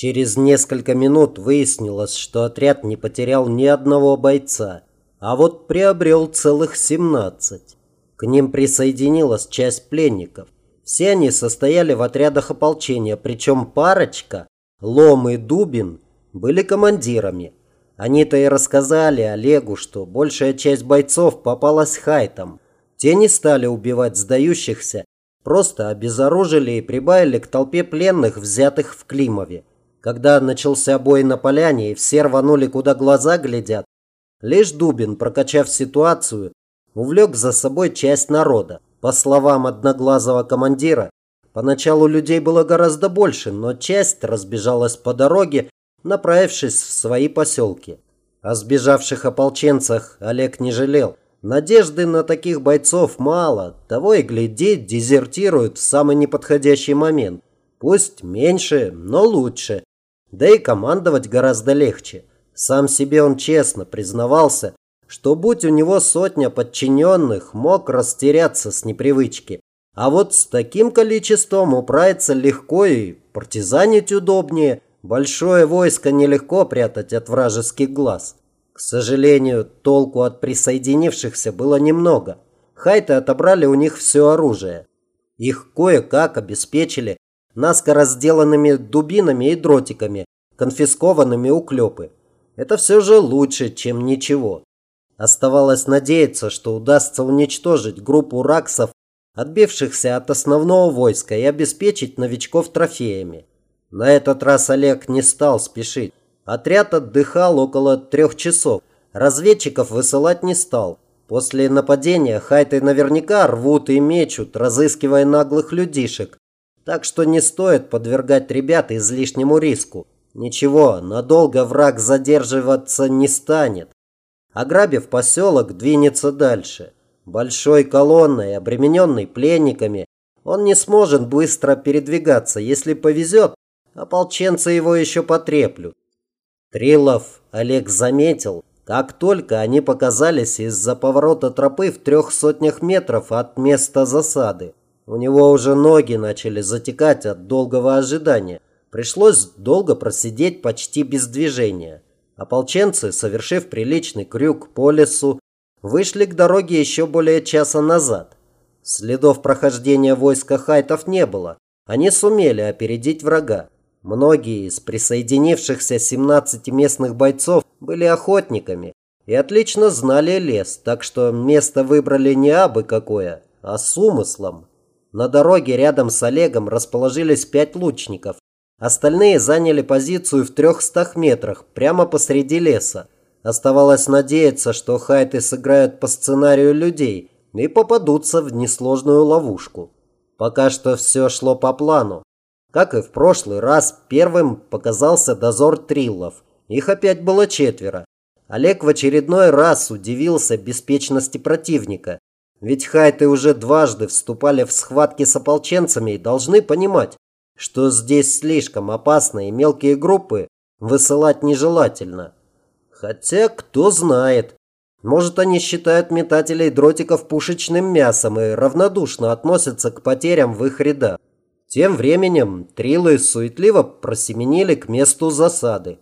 Через несколько минут выяснилось, что отряд не потерял ни одного бойца, а вот приобрел целых 17. К ним присоединилась часть пленников. Все они состояли в отрядах ополчения, причем парочка, Лом и Дубин, были командирами. Они-то и рассказали Олегу, что большая часть бойцов попалась хайтам. Те не стали убивать сдающихся, просто обезоружили и прибавили к толпе пленных, взятых в Климове. Когда начался бой на поляне и все рванули, куда глаза глядят, лишь Дубин, прокачав ситуацию, увлек за собой часть народа. По словам одноглазого командира, поначалу людей было гораздо больше, но часть разбежалась по дороге, направившись в свои поселки. О сбежавших ополченцах Олег не жалел. Надежды на таких бойцов мало, того и глядеть дезертируют в самый неподходящий момент. Пусть меньше, но лучше. Да и командовать гораздо легче. Сам себе он честно признавался, что будь у него сотня подчиненных, мог растеряться с непривычки. А вот с таким количеством управиться легко и партизанить удобнее – Большое войско нелегко прятать от вражеских глаз. К сожалению, толку от присоединившихся было немного. Хайты отобрали у них все оружие. Их кое-как обеспечили наскоро сделанными дубинами и дротиками, конфискованными у клепы. Это все же лучше, чем ничего. Оставалось надеяться, что удастся уничтожить группу раксов, отбившихся от основного войска, и обеспечить новичков трофеями. На этот раз Олег не стал спешить. Отряд отдыхал около трех часов. Разведчиков высылать не стал. После нападения хайты наверняка рвут и мечут, разыскивая наглых людишек. Так что не стоит подвергать ребят излишнему риску. Ничего, надолго враг задерживаться не станет. Ограбив поселок, двинется дальше. Большой колонной, обремененной пленниками, он не сможет быстро передвигаться. Если повезет, Ополченцы его еще потреплют. Трилов Олег заметил, как только они показались из-за поворота тропы в трех сотнях метров от места засады. У него уже ноги начали затекать от долгого ожидания. Пришлось долго просидеть почти без движения. Ополченцы, совершив приличный крюк по лесу, вышли к дороге еще более часа назад. Следов прохождения войска хайтов не было. Они сумели опередить врага. Многие из присоединившихся 17 местных бойцов были охотниками и отлично знали лес, так что место выбрали не абы какое, а с умыслом. На дороге рядом с Олегом расположились пять лучников. Остальные заняли позицию в трехстах метрах, прямо посреди леса. Оставалось надеяться, что хайты сыграют по сценарию людей и попадутся в несложную ловушку. Пока что все шло по плану. Как и в прошлый раз, первым показался дозор триллов. Их опять было четверо. Олег в очередной раз удивился беспечности противника. Ведь хайты уже дважды вступали в схватки с ополченцами и должны понимать, что здесь слишком опасно и мелкие группы высылать нежелательно. Хотя, кто знает. Может, они считают метателей дротиков пушечным мясом и равнодушно относятся к потерям в их рядах. Тем временем трилы суетливо просеменили к месту засады.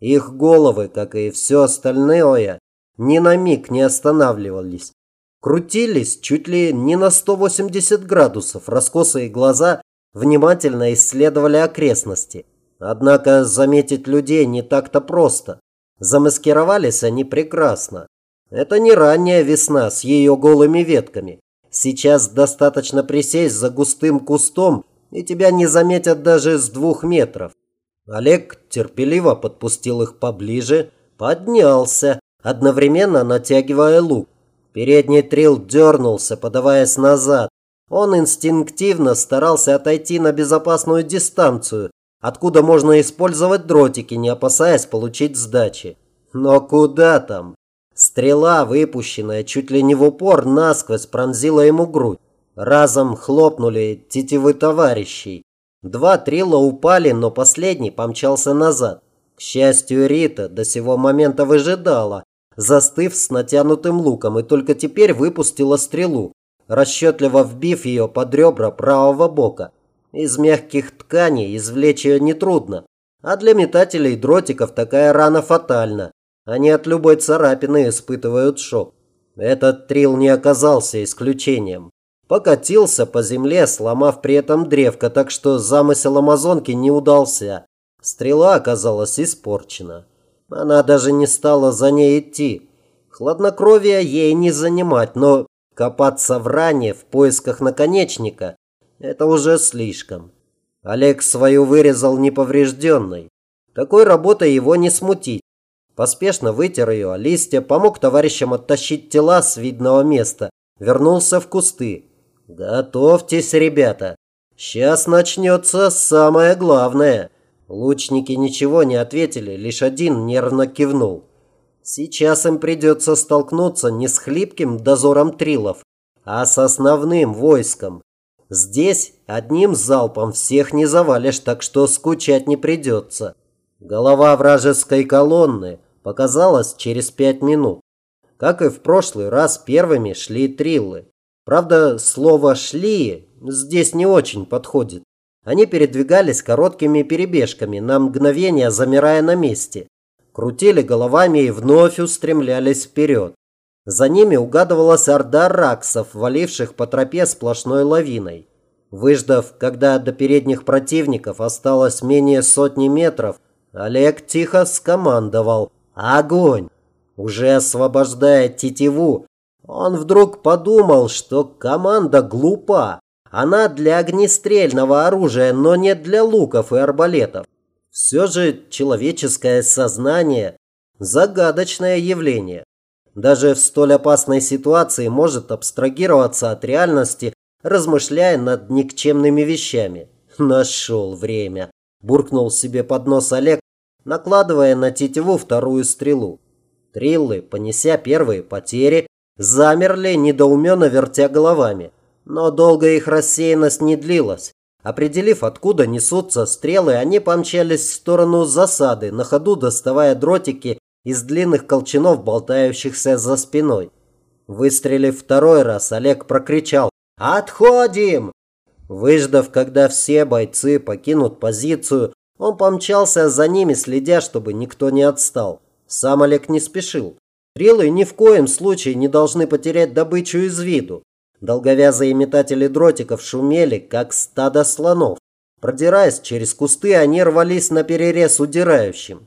Их головы, как и все остальное, ни на миг не останавливались. Крутились чуть ли не на 180 градусов, раскосые глаза внимательно исследовали окрестности. Однако заметить людей не так-то просто. Замаскировались они прекрасно. Это не ранняя весна с ее голыми ветками. Сейчас достаточно присесть за густым кустом и тебя не заметят даже с двух метров. Олег терпеливо подпустил их поближе, поднялся, одновременно натягивая лук. Передний трил дернулся, подаваясь назад. Он инстинктивно старался отойти на безопасную дистанцию, откуда можно использовать дротики, не опасаясь получить сдачи. Но куда там? Стрела, выпущенная чуть ли не в упор, насквозь пронзила ему грудь. Разом хлопнули тетивы товарищей. Два трила упали, но последний помчался назад. К счастью, Рита до сего момента выжидала, застыв с натянутым луком, и только теперь выпустила стрелу, расчетливо вбив ее под ребра правого бока. Из мягких тканей извлечь ее нетрудно. А для метателей дротиков такая рана фатальна. Они от любой царапины испытывают шок. Этот трил не оказался исключением. Покатился по земле, сломав при этом древко, так что замысел амазонки не удался. Стрела оказалась испорчена. Она даже не стала за ней идти. Хладнокровие ей не занимать, но копаться в ране в поисках наконечника – это уже слишком. Олег свою вырезал неповрежденной. Такой работой его не смутить. Поспешно вытер ее о листья, помог товарищам оттащить тела с видного места, вернулся в кусты. «Готовьтесь, ребята. Сейчас начнется самое главное». Лучники ничего не ответили, лишь один нервно кивнул. Сейчас им придется столкнуться не с хлипким дозором трилов, а с основным войском. Здесь одним залпом всех не завалишь, так что скучать не придется. Голова вражеской колонны показалась через пять минут. Как и в прошлый раз, первыми шли триллы. Правда, слово «шли» здесь не очень подходит. Они передвигались короткими перебежками, на мгновение замирая на месте. Крутили головами и вновь устремлялись вперед. За ними угадывалась орда раксов, валивших по тропе сплошной лавиной. Выждав, когда до передних противников осталось менее сотни метров, Олег тихо скомандовал «Огонь!». Уже освобождая тетиву, он вдруг подумал, что команда глупа. Она для огнестрельного оружия, но не для луков и арбалетов. Все же человеческое сознание – загадочное явление. Даже в столь опасной ситуации может абстрагироваться от реальности, размышляя над никчемными вещами. Нашел время. Буркнул себе под нос Олег, накладывая на тетиву вторую стрелу. Триллы, понеся первые потери, замерли, недоуменно вертя головами. Но долго их рассеянность не длилась. Определив, откуда несутся стрелы, они помчались в сторону засады, на ходу доставая дротики из длинных колчанов, болтающихся за спиной. Выстрелив второй раз, Олег прокричал «Отходим!». Выждав, когда все бойцы покинут позицию, он помчался за ними, следя, чтобы никто не отстал. Сам Олег не спешил. Стрелы ни в коем случае не должны потерять добычу из виду. Долговязые метатели дротиков шумели, как стадо слонов. Продираясь через кусты, они рвались на перерез удирающим.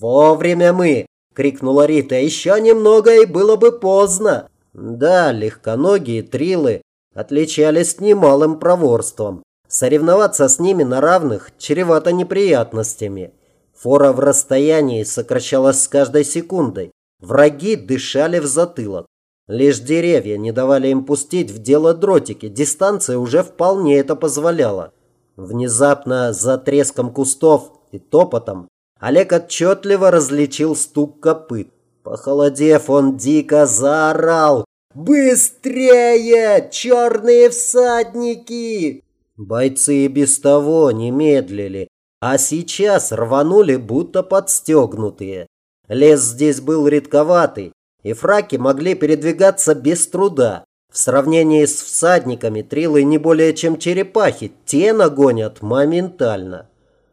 «Вовремя мы!» – крикнула Рита. «Еще немного, и было бы поздно!» Да, легконогие трилы отличались немалым проворством. Соревноваться с ними на равных чревато неприятностями. Фора в расстоянии сокращалась с каждой секундой. Враги дышали в затылок. Лишь деревья не давали им пустить в дело дротики. Дистанция уже вполне это позволяла. Внезапно за треском кустов и топотом Олег отчетливо различил стук копыт. Похолодев, он дико заорал. «Быстрее! Черные всадники!» Бойцы и без того не медлили, а сейчас рванули, будто подстегнутые. Лес здесь был редковатый, и фраки могли передвигаться без труда. В сравнении с всадниками трилы не более чем черепахи, те нагонят моментально.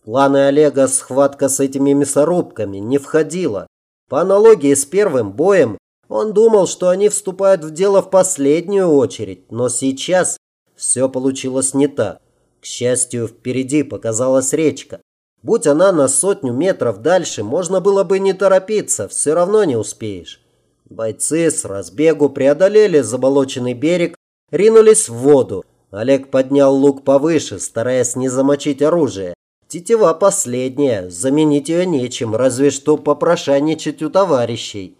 Планы Олега схватка с этими мясорубками не входила. По аналогии с первым боем, он думал, что они вступают в дело в последнюю очередь, но сейчас все получилось не так. К счастью, впереди показалась речка. Будь она на сотню метров дальше, можно было бы не торопиться, все равно не успеешь. Бойцы с разбегу преодолели заболоченный берег, ринулись в воду. Олег поднял лук повыше, стараясь не замочить оружие. Тетива последняя, заменить ее нечем, разве что попрошайничать у товарищей.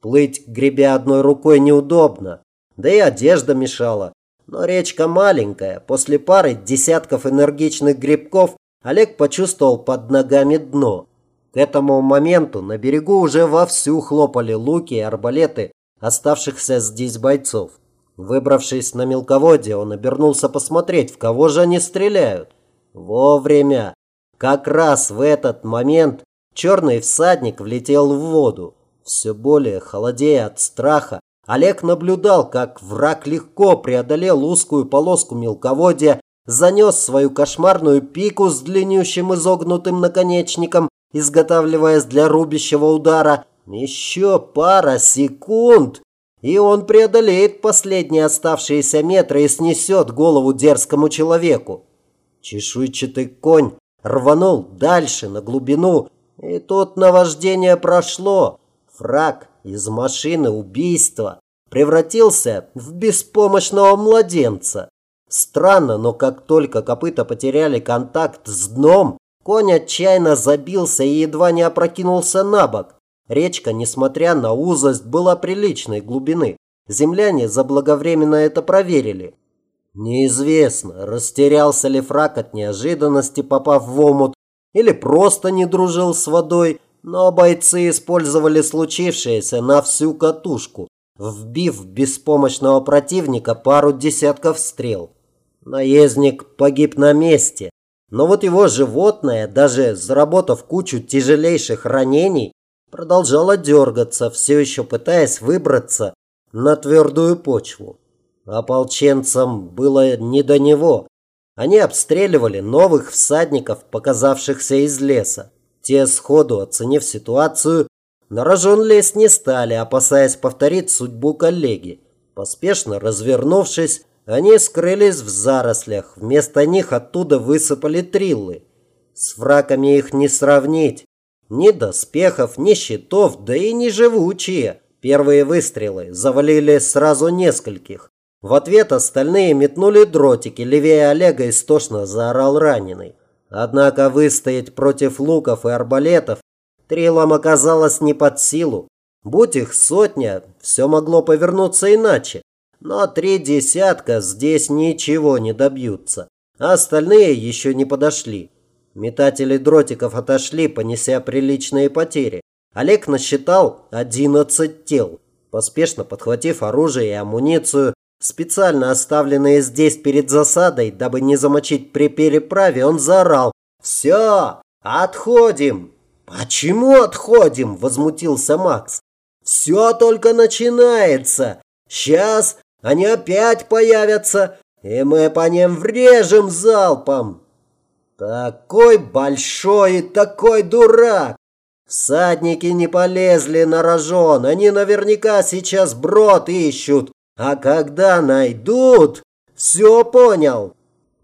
Плыть, гребя одной рукой, неудобно, да и одежда мешала. Но речка маленькая, после пары десятков энергичных грибков Олег почувствовал под ногами дно. К этому моменту на берегу уже вовсю хлопали луки и арбалеты оставшихся здесь бойцов. Выбравшись на мелководье, он обернулся посмотреть, в кого же они стреляют. Вовремя. Как раз в этот момент черный всадник влетел в воду. Все более холодея от страха, Олег наблюдал, как враг легко преодолел узкую полоску мелководья занес свою кошмарную пику с длиннющим изогнутым наконечником, изготавливаясь для рубящего удара. Еще пара секунд, и он преодолеет последние оставшиеся метры и снесет голову дерзкому человеку. Чешуйчатый конь рванул дальше, на глубину, и тут наваждение прошло. Фраг из машины убийства превратился в беспомощного младенца. Странно, но как только копыта потеряли контакт с дном, конь отчаянно забился и едва не опрокинулся на бок. Речка, несмотря на узость, была приличной глубины. Земляне заблаговременно это проверили. Неизвестно, растерялся ли фрак от неожиданности, попав в омут, или просто не дружил с водой, но бойцы использовали случившееся на всю катушку, вбив беспомощного противника пару десятков стрел. Наездник погиб на месте, но вот его животное, даже заработав кучу тяжелейших ранений, продолжало дергаться, все еще пытаясь выбраться на твердую почву. Ополченцам было не до него. Они обстреливали новых всадников, показавшихся из леса. Те, сходу оценив ситуацию, на рожон лезть не стали, опасаясь повторить судьбу коллеги. Поспешно развернувшись, они скрылись в зарослях. Вместо них оттуда высыпали триллы. С врагами их не сравнить. Ни доспехов, ни щитов, да и не живучие. Первые выстрелы завалили сразу нескольких. В ответ остальные метнули дротики. Левее Олега истошно заорал раненый. Однако выстоять против луков и арбалетов трилам оказалось не под силу. Будь их сотня, все могло повернуться иначе. Но три десятка здесь ничего не добьются. А остальные еще не подошли. Метатели дротиков отошли, понеся приличные потери. Олег насчитал 11 тел. Поспешно подхватив оружие и амуницию, специально оставленные здесь перед засадой, дабы не замочить при переправе, он заорал «Все, отходим!» «Почему отходим?» – возмутился Макс. «Все только начинается. Сейчас они опять появятся, и мы по ним врежем залпом!» Такой большой и такой дурак! Всадники не полезли на рожон, они наверняка сейчас брод ищут. А когда найдут, все понял.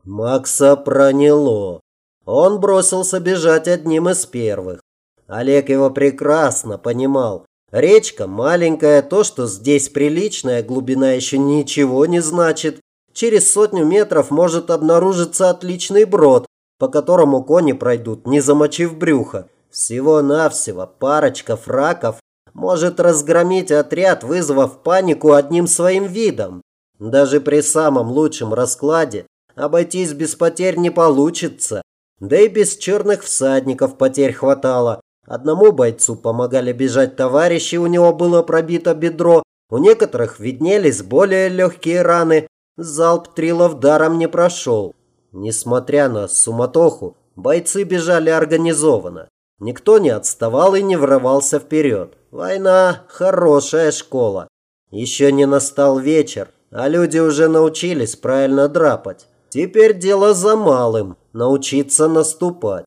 Макса проняло. Он бросился бежать одним из первых. Олег его прекрасно понимал. Речка маленькая, то, что здесь приличная глубина еще ничего не значит. Через сотню метров может обнаружиться отличный брод, по которому кони пройдут, не замочив брюхо. Всего-навсего парочка фраков может разгромить отряд, вызвав панику одним своим видом. Даже при самом лучшем раскладе обойтись без потерь не получится. Да и без черных всадников потерь хватало. Одному бойцу помогали бежать товарищи, у него было пробито бедро, у некоторых виднелись более легкие раны. Залп трилов даром не прошел. Несмотря на суматоху, бойцы бежали организованно. Никто не отставал и не врывался вперед. Война – хорошая школа. Еще не настал вечер, а люди уже научились правильно драпать. Теперь дело за малым – научиться наступать.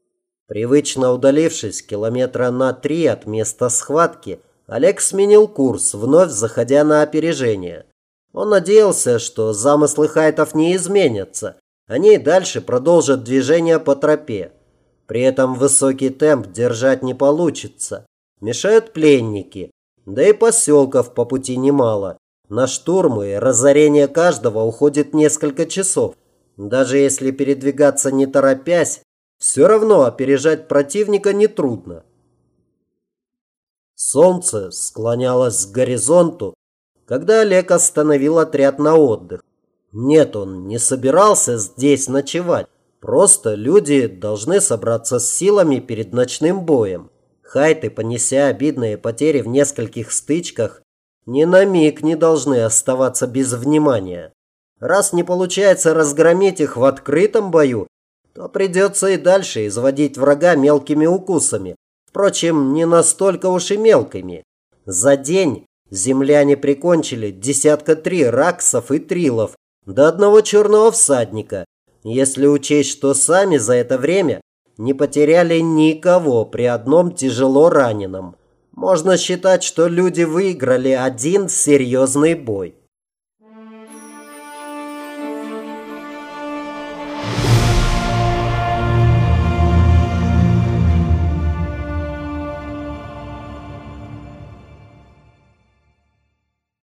Привычно удалившись километра на три от места схватки, Олег сменил курс, вновь заходя на опережение. Он надеялся, что замыслы хайтов не изменятся. Они и дальше продолжат движение по тропе. При этом высокий темп держать не получится. Мешают пленники. Да и поселков по пути немало. На штурмы и разорение каждого уходит несколько часов. Даже если передвигаться не торопясь, все равно опережать противника нетрудно. Солнце склонялось к горизонту, когда Олег остановил отряд на отдых. Нет, он не собирался здесь ночевать. Просто люди должны собраться с силами перед ночным боем. Хайты, понеся обидные потери в нескольких стычках, ни на миг не должны оставаться без внимания. Раз не получается разгромить их в открытом бою, то придется и дальше изводить врага мелкими укусами. Впрочем, не настолько уж и мелкими. За день земляне прикончили десятка три раксов и трилов до одного черного всадника, если учесть, что сами за это время не потеряли никого при одном тяжело раненом. Можно считать, что люди выиграли один серьезный бой.